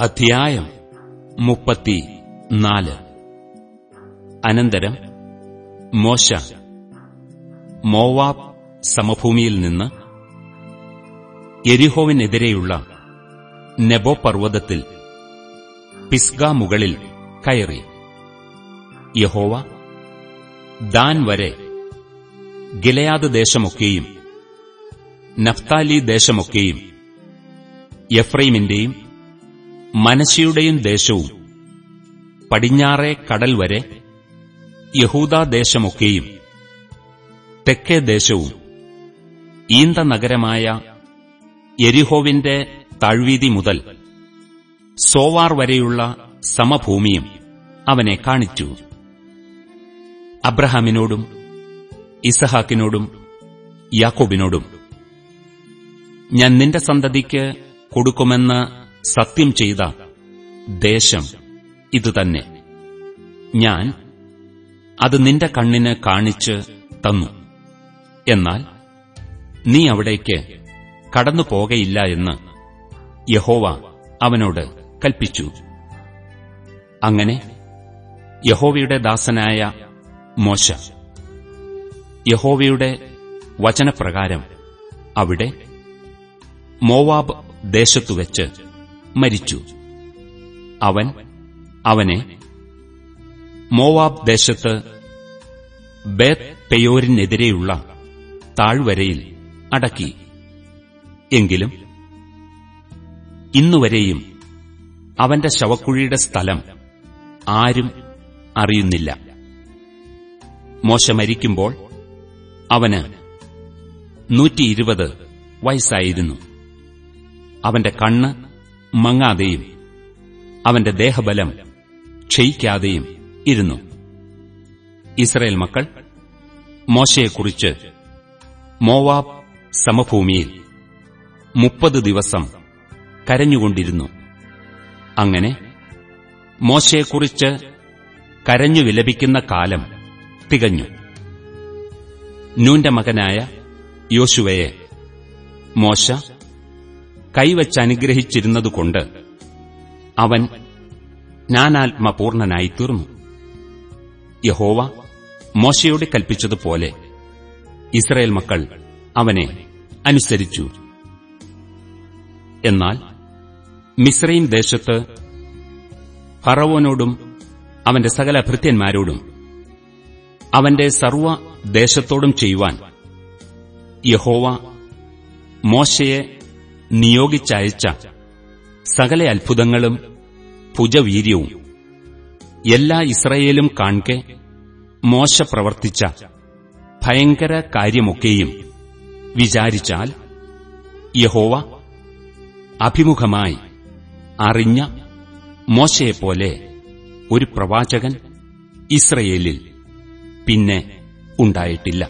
അധ്യായം മുപ്പത്തി നാല് അനന്തരം മോശ മോവാബ് സമഭൂമിയിൽ നിന്ന് എരിഹോവിനെതിരെയുള്ള നെബോ പർവതത്തിൽ പിസ്ഗ മുകളിൽ കയറി. യഹോവ ദാൻ വരെ ഗിലയാദ് ദേശമൊക്കെയും നഫ്താലി ദേശമൊക്കെയും എഫ്രൈമിന്റെയും മനശിയുടെയും ദേശവും പടിഞ്ഞാറെ കടൽ വരെ യഹൂദാദേശമൊക്കെയും തെക്കേ ദേശവും ഈന്ത നഗരമായ എരിഹോവിന്റെ താഴ്വീതി മുതൽ സോവാർ വരെയുള്ള സമഭൂമിയും അവനെ കാണിച്ചു. അബ്രഹാമിനോടും ഇസഹാക്കിനോടും യാക്കോബിനോടും ഞാൻ നിന്റെ സന്തതിക്ക് കൊടുക്കുമെന്ന് സത്യം ചെയ്ത ദേശം ഇതുതന്നെ. ഞാൻ അത് നിന്റെ കണ്ണിന് കാണിച്ച് തന്നു. എന്നാൽ നീ അവിടേക്ക് കടന്നു പോകയില്ല എന്ന് യഹോവ അവനോട് കൽപ്പിച്ചു. അങ്ങനെ യഹോവയുടെ ദാസനായ മോശ യഹോവയുടെ വചനപ്രകാരം അവിടെ മോവാബ് ദേശത്തുവെച്ച് മരിച്ചു. അവൻ അവനെ മോവാബ് ദേശത്ത് ബേത് പെയോരിനെതിരെയുള്ള താഴ്വരയിൽ അടക്കി. എങ്കിലും ഇന്നുവരെയും അവന്റെ ശവക്കുഴിയുടെ സ്ഥലം ആരും അറിയുന്നില്ല. മോശമരിക്കുമ്പോൾ അവന് നൂറ്റിയിരുപത് വയസ്സായിരുന്നു. അവന്റെ കണ്ണ് മങ്ങാതെയും അവന്റെ ദേഹബലം ക്ഷയിക്കാതെയും ഇരുന്നു. ഇസ്രയേൽ മക്കൾ മോശയെക്കുറിച്ച് മോവാബ് സമഭൂമിയിൽ മുപ്പത് ദിവസം കരഞ്ഞുകൊണ്ടിരുന്നു. അങ്ങനെ മോശയെക്കുറിച്ച് കരഞ്ഞു വിലപിക്കുന്ന കാലം തികഞ്ഞു. നൂന്റെ മകനായ യോശുവയെ മോശ കൈവച്ചനുഗ്രഹിച്ചിരുന്നതുകൊണ്ട് അവൻ ജ്ഞാനാത്മപൂർണനായിത്തീർന്നു. യഹോവ മോശയോട് കൽപ്പിച്ചതുപോലെ ഇസ്രയേൽ മക്കൾ അവനെ അനുസരിച്ചു. എന്നാൽ മിശ്രൈം ദേശത്ത് ഫറവോനോടും അവന്റെ സകല ഭൃത്യന്മാരോടും അവന്റെ സർവ ദേശത്തോടും ചെയ്യുവാൻ യഹോവ മോശയെ നിയോഗിച്ചയച്ച സകല അത്ഭുതങ്ങളും ഭുജവീര്യവും എല്ലാ ഇസ്രയേലും കാൺകെ മോശ പ്രവർത്തിച്ച ഭയങ്കര കാര്യമൊക്കെയും വിചാരിച്ചാൽ യഹോവ അഭിമുഖമായി അറിഞ്ഞ മോശയെപ്പോലെ ഒരു പ്രവാചകൻ ഇസ്രയേലിൽ പിന്നെ ഉണ്ടായിട്ടില്ല.